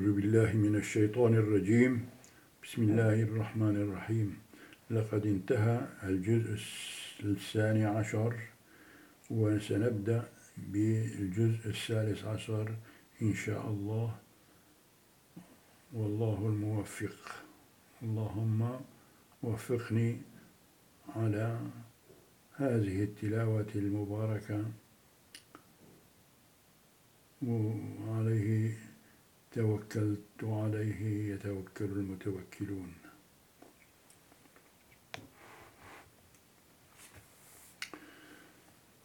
أعوذ بالله من الشيطان الرجيم. بسم الله الرحمن الرحيم. لقد انتهى الجزء الثاني عشر وسنبدأ بالجزء الثالث عشر إن شاء الله. والله الموفق. اللهم وفقني على هذه التلاوة المباركة. وعليه توكلت عليه يتوكل المتوكلون.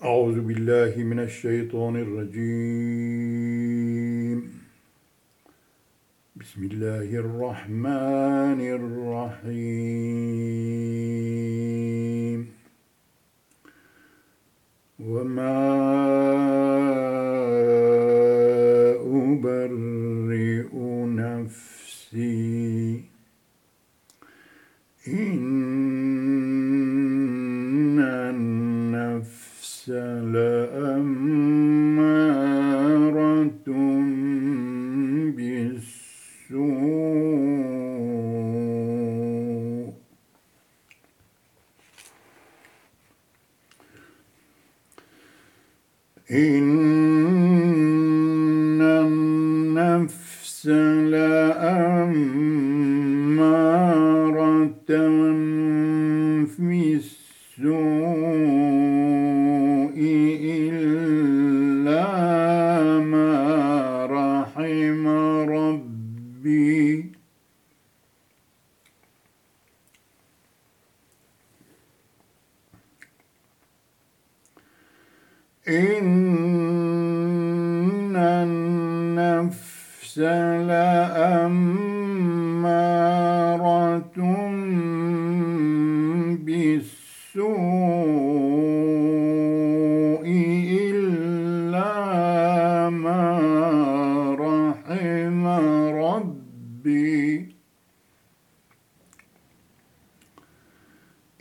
أعوذ بالله من الشيطان الرجيم. بسم الله الرحمن الرحيم. وما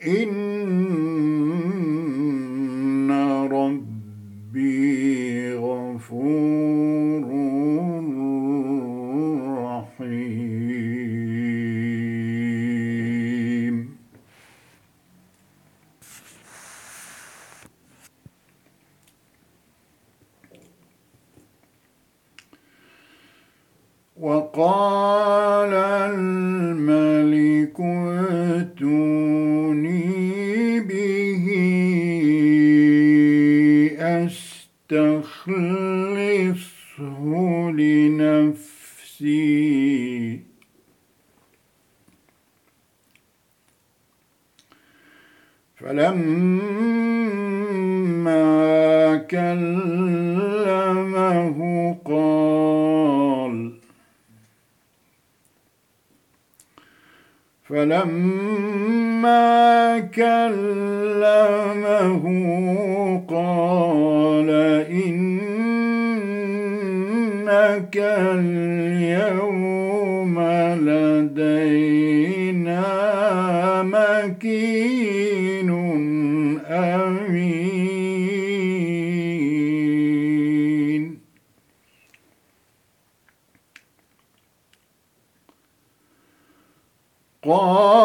وقال إنك اليوم لدينا مكين أمين. قال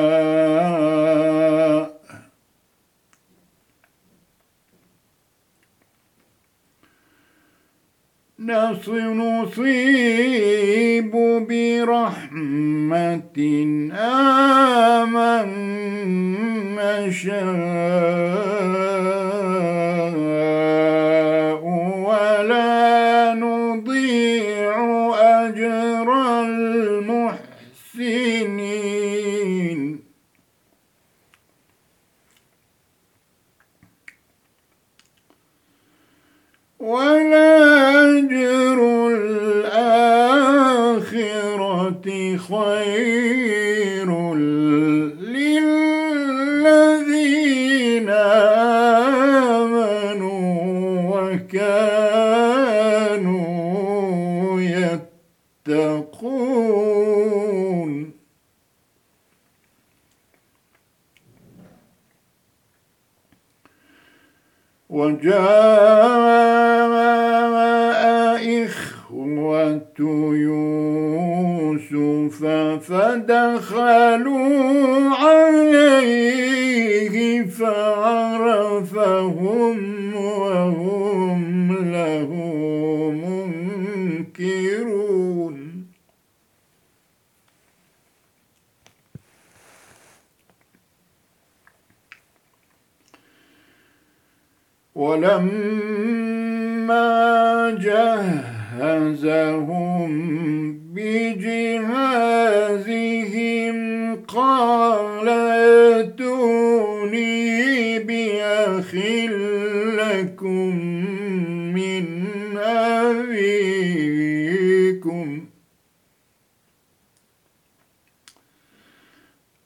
نصيب برحمة آمنا نشاء. وجاء إخوة يوسف فدخلوا عليه فعرفهم وهم له منكرون ولما جهزهم بجهازهم قال ائتوني بأخ لكم من أبيكم؟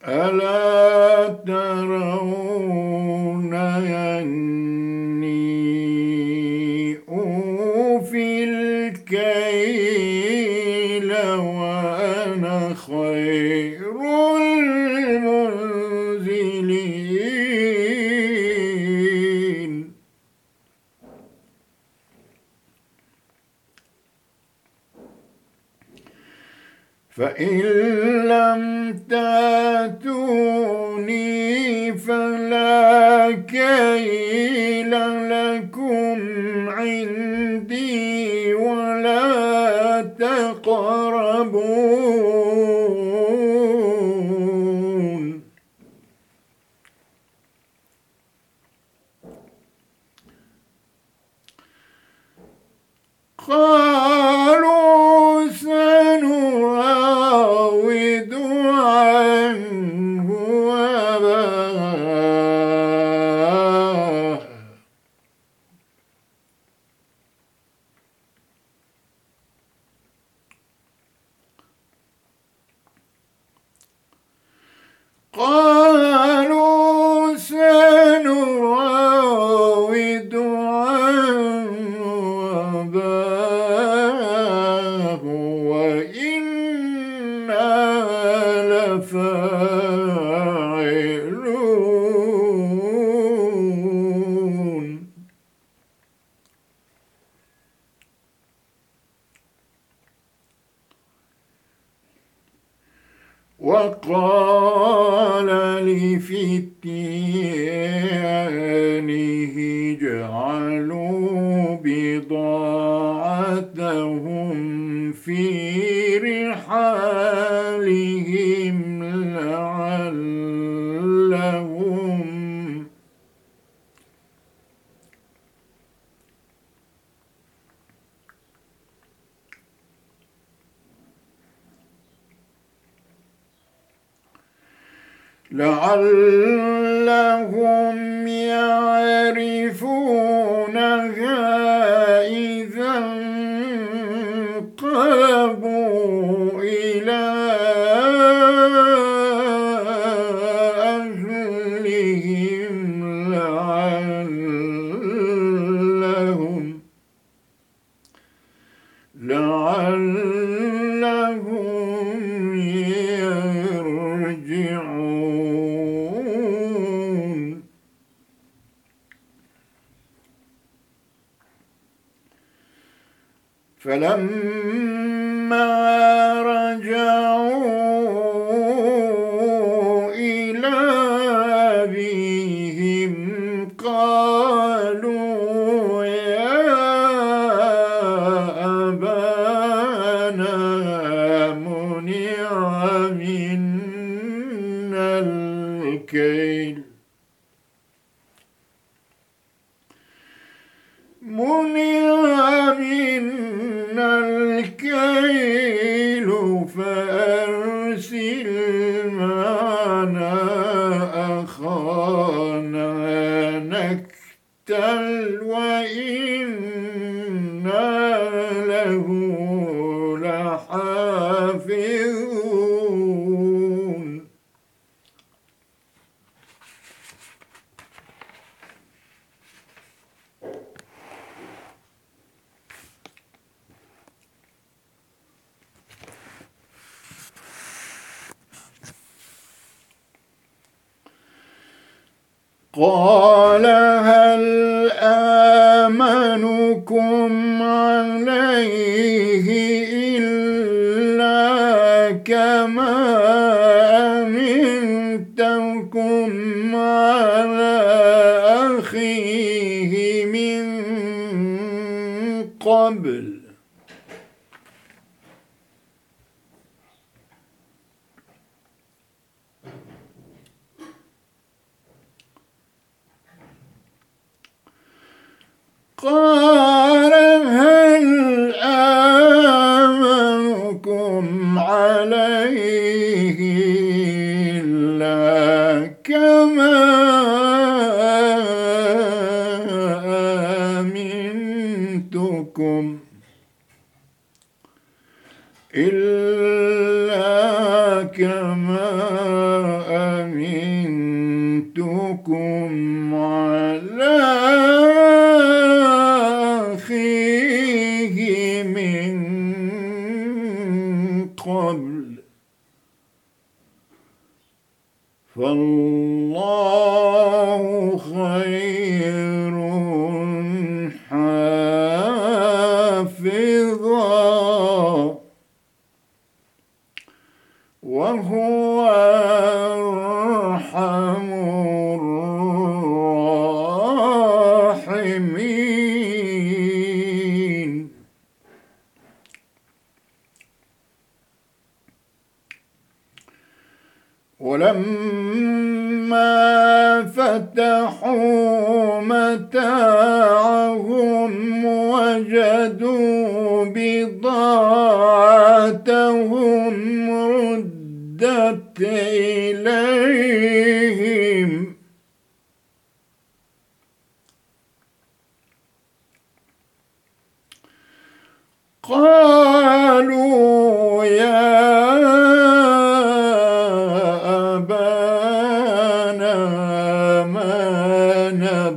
ألا ترون أني فإن لم تأتوني فلا كيل لكم عندي وقال لفتيانه اجعلوا بضاعتهم في رحالهم لعلهم لعلهم يعرفونها فلما قال فالله ما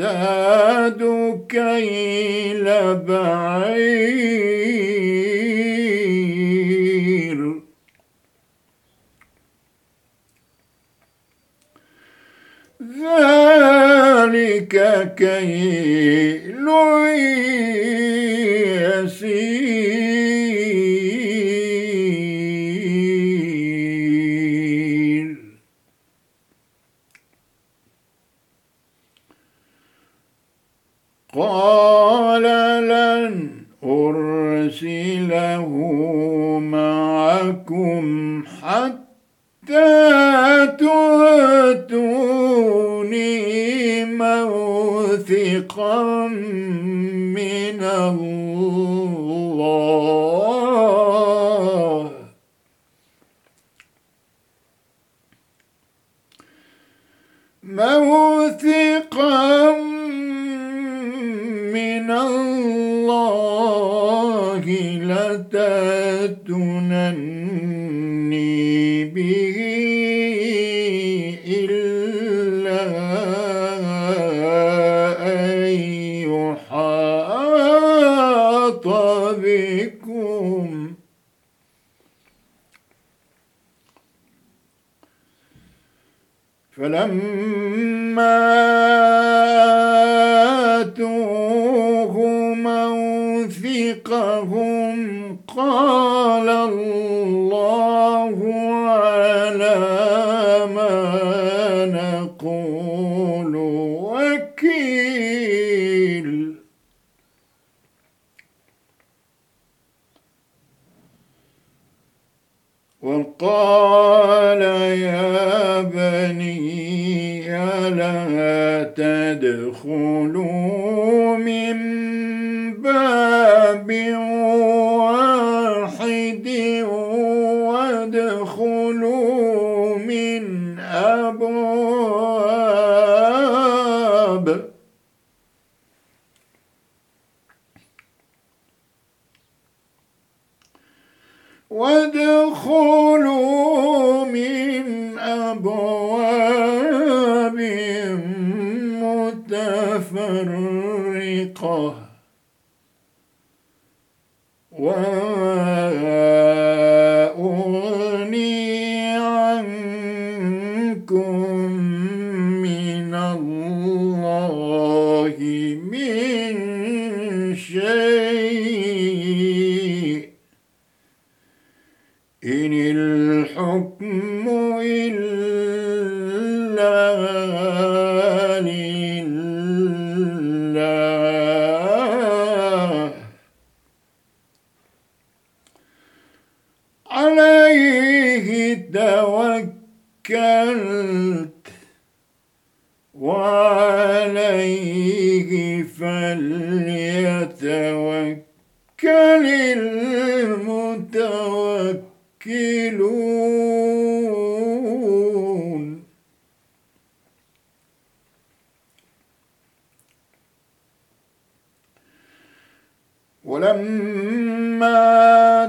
ونزداد كيل بعير. ذلك كيل وقال يا بني لا تدخلوا لله عليه توكلت وعليه فليتوكل المتوكلون. ولما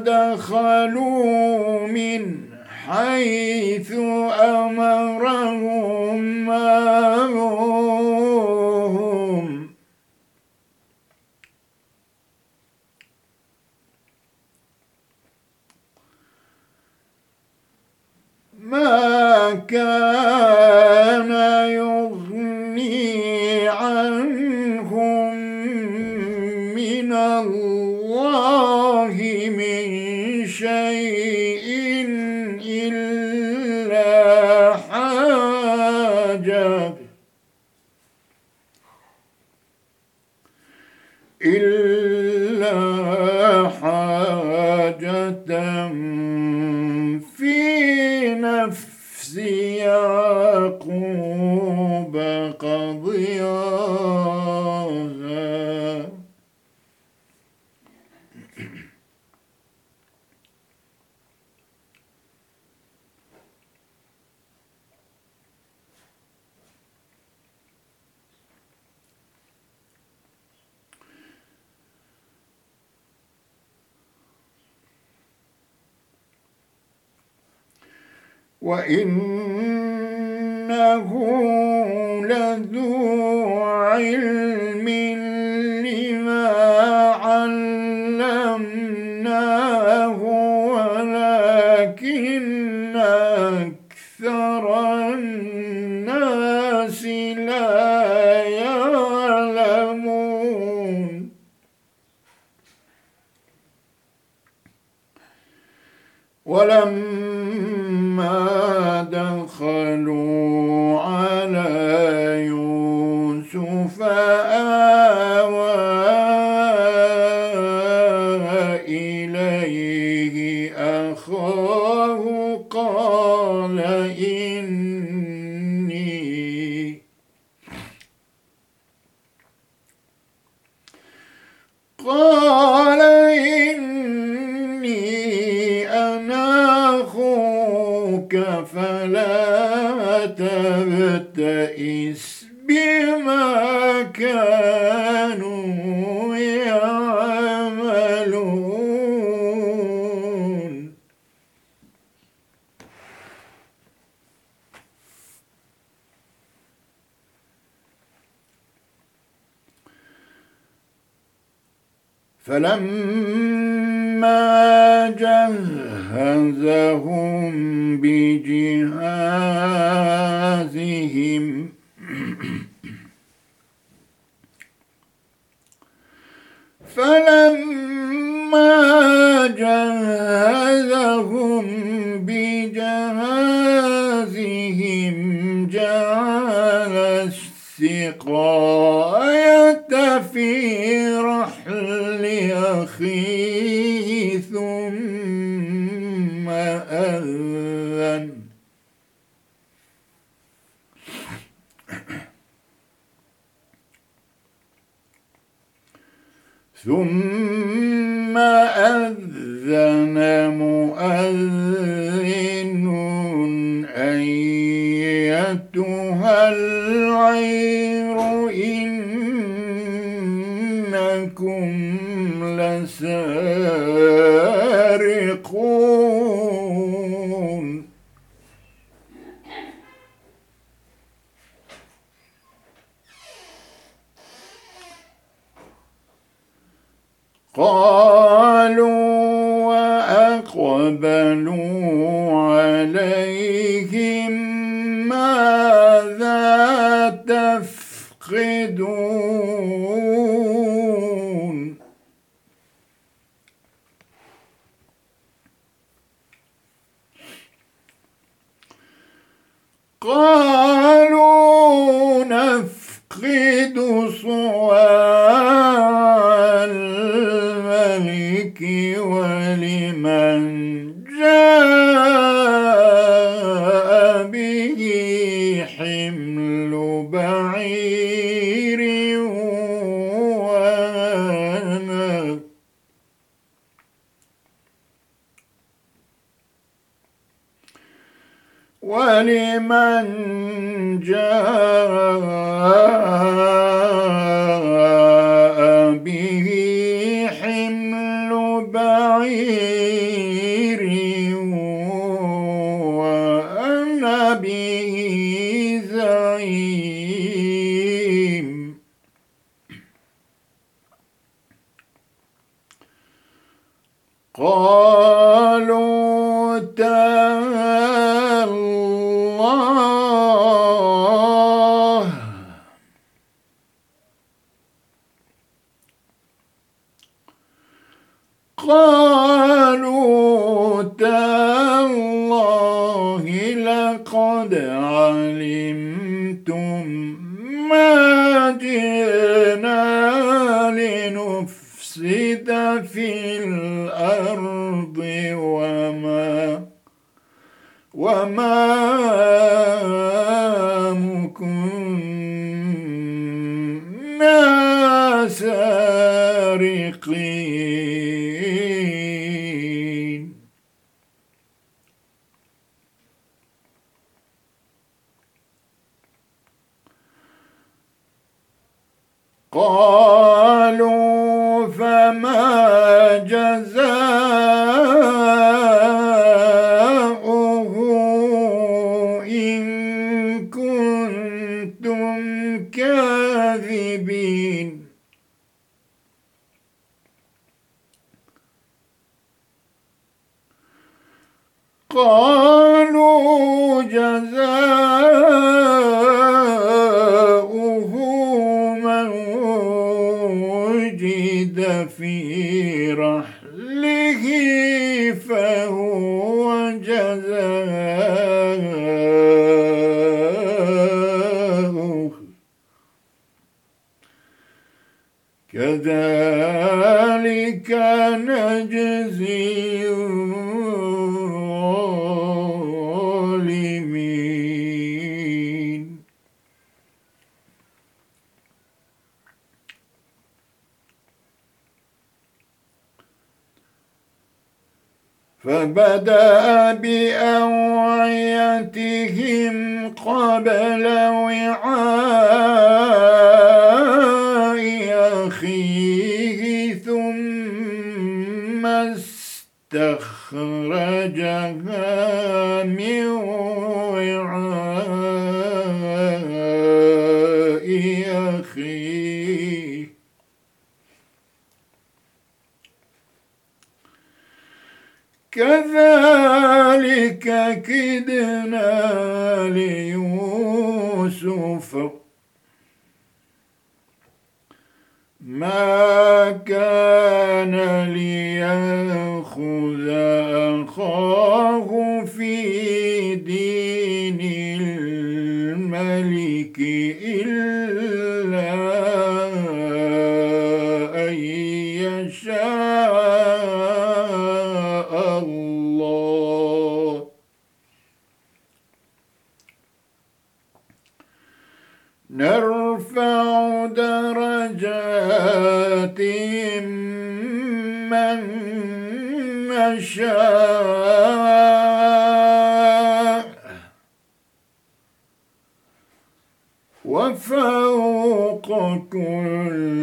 دخلوا من حيث أمرهم أبوهم ما كان يغني عنهم من الله إلا حاجة في نفس يعقوب قضياها وإنه لذو علم لما علمناه ولكن أكثر الناس لا يعلمون. ولما تبتئس بما كانوا يعملون. فلما جهزهم جهزهم بجهازهم. فلما جهزهم بجهازهم جعل السقاية في رحل أخيه ثم أذن ثم أذن مؤذن قالوا وأقبلوا عليهم ماذا تفقدون قالوا قالوا جزاؤه من وجد في رحله فهو جزاؤه. كذلك نجزي فبدأ بأوعيتهم قبل وعاء أخيه ثم استخرجها من كذلك كدنا ليوسف. ما كان ليأخذ نشاء وفوق كل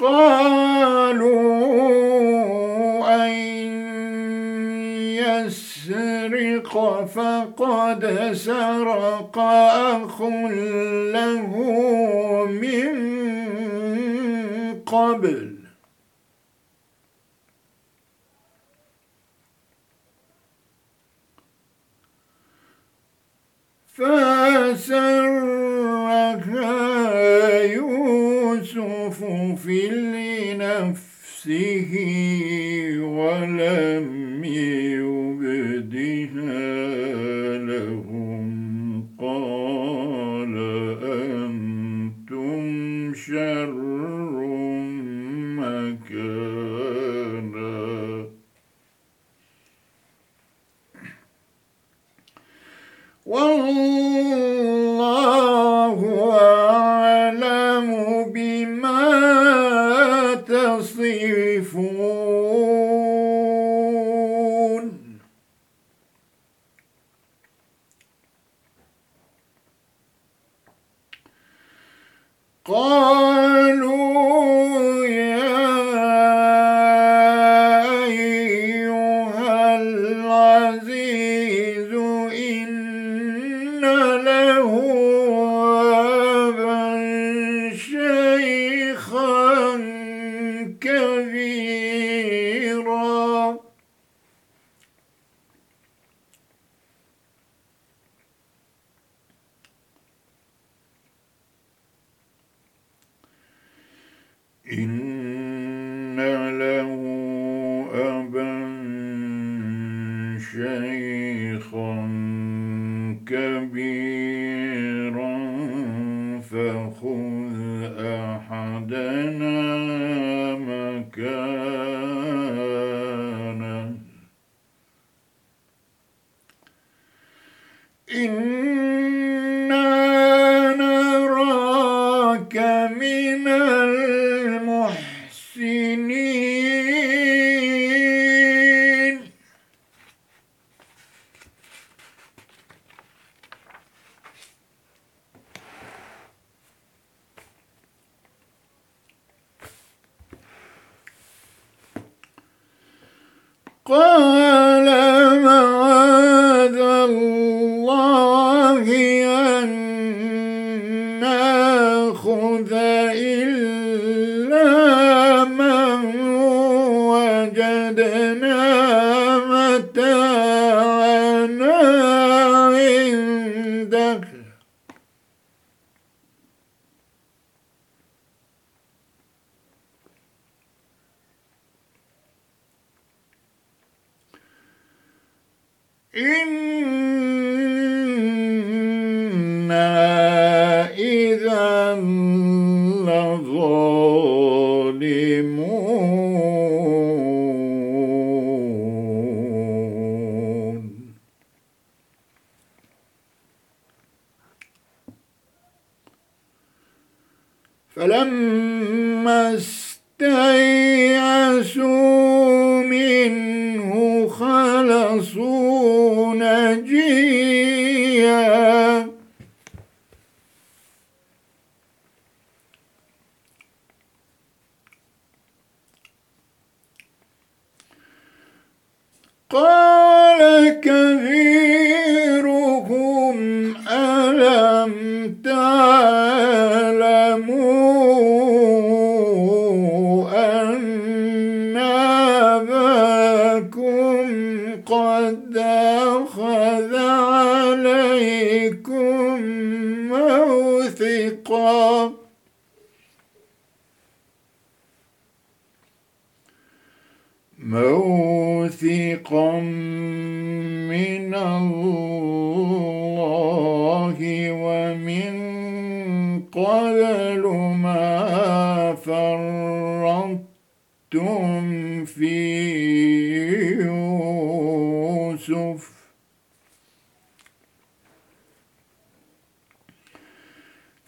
قالوا أن يسرق فقد سرق أخ له من قبل. فسرها شر مكانا. والله أعلم بما تصفون. قالوا المحسنين. فلما استيأسوا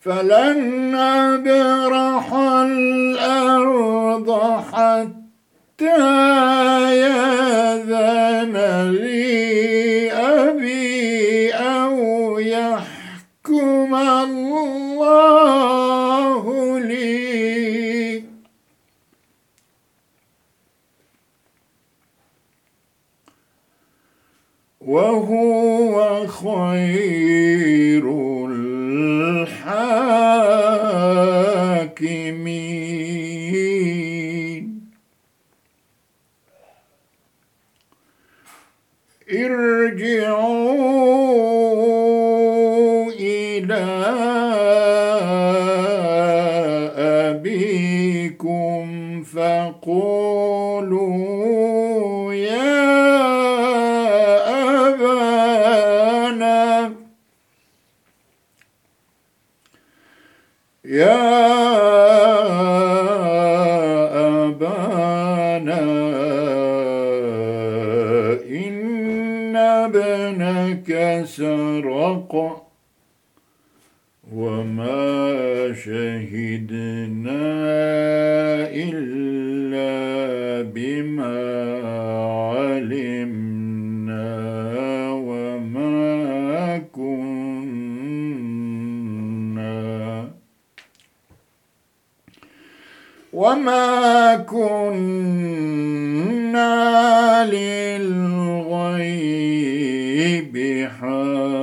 فلن أبرح الأرض حتى يأذن لي أبي أو يحكم الله لي. وهو خير فقولوا يا أبانا يا أبانا إن ابنك سرق وما شهدنا إلا بما علمنا وما كنا. وما كنا للغيب حافظين.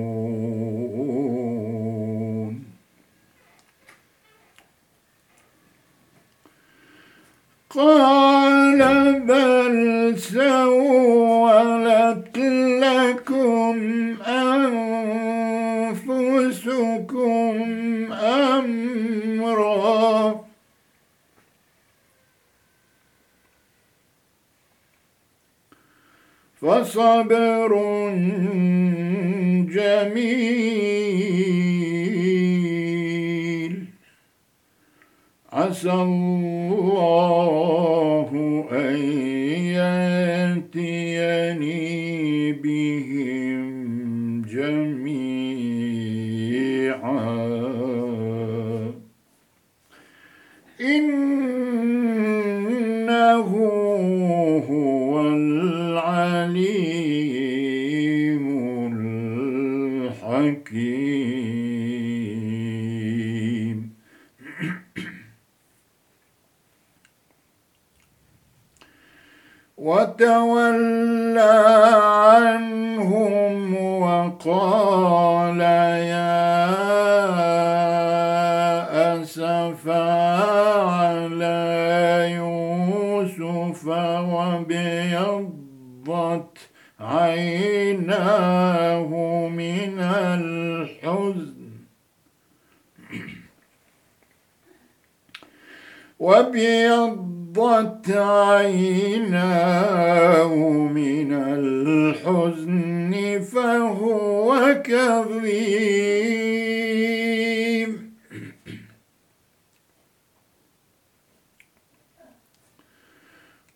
قال بل سولت لكم أنفسكم أمرا. فصبر جميل. عسى الله أن يأتيني بهم جميعا. وتولى عنهم وقال يا أسف على يوسف وابيضت عيناه من الحزن. وابيضت ففاضت عيناه من الحزن فهو كظيم.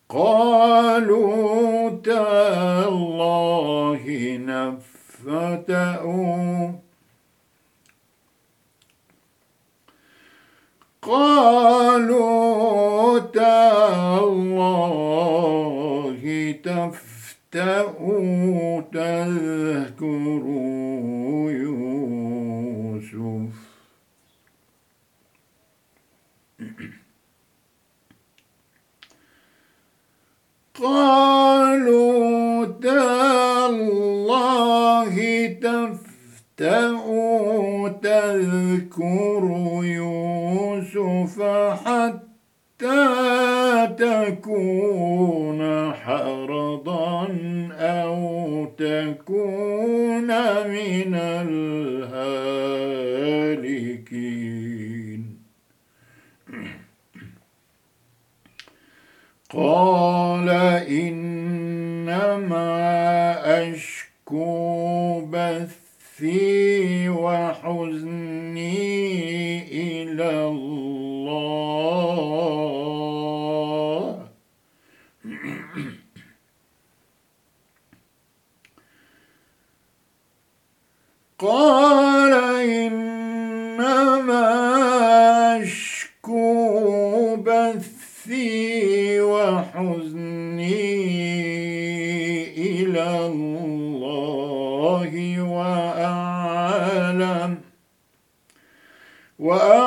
قالوا تالله نفتأ قالوا تالله تفتأ تذكر يوسف. قالوا تالله تفتأ تذكر يوسف. حتى تكون حرضا أو تكون من الهالكين. قال إنما أشكو بثي وحزني إلى الله. قال إنما أشكو بثي وحزني إلى الله وأعلم وأعلم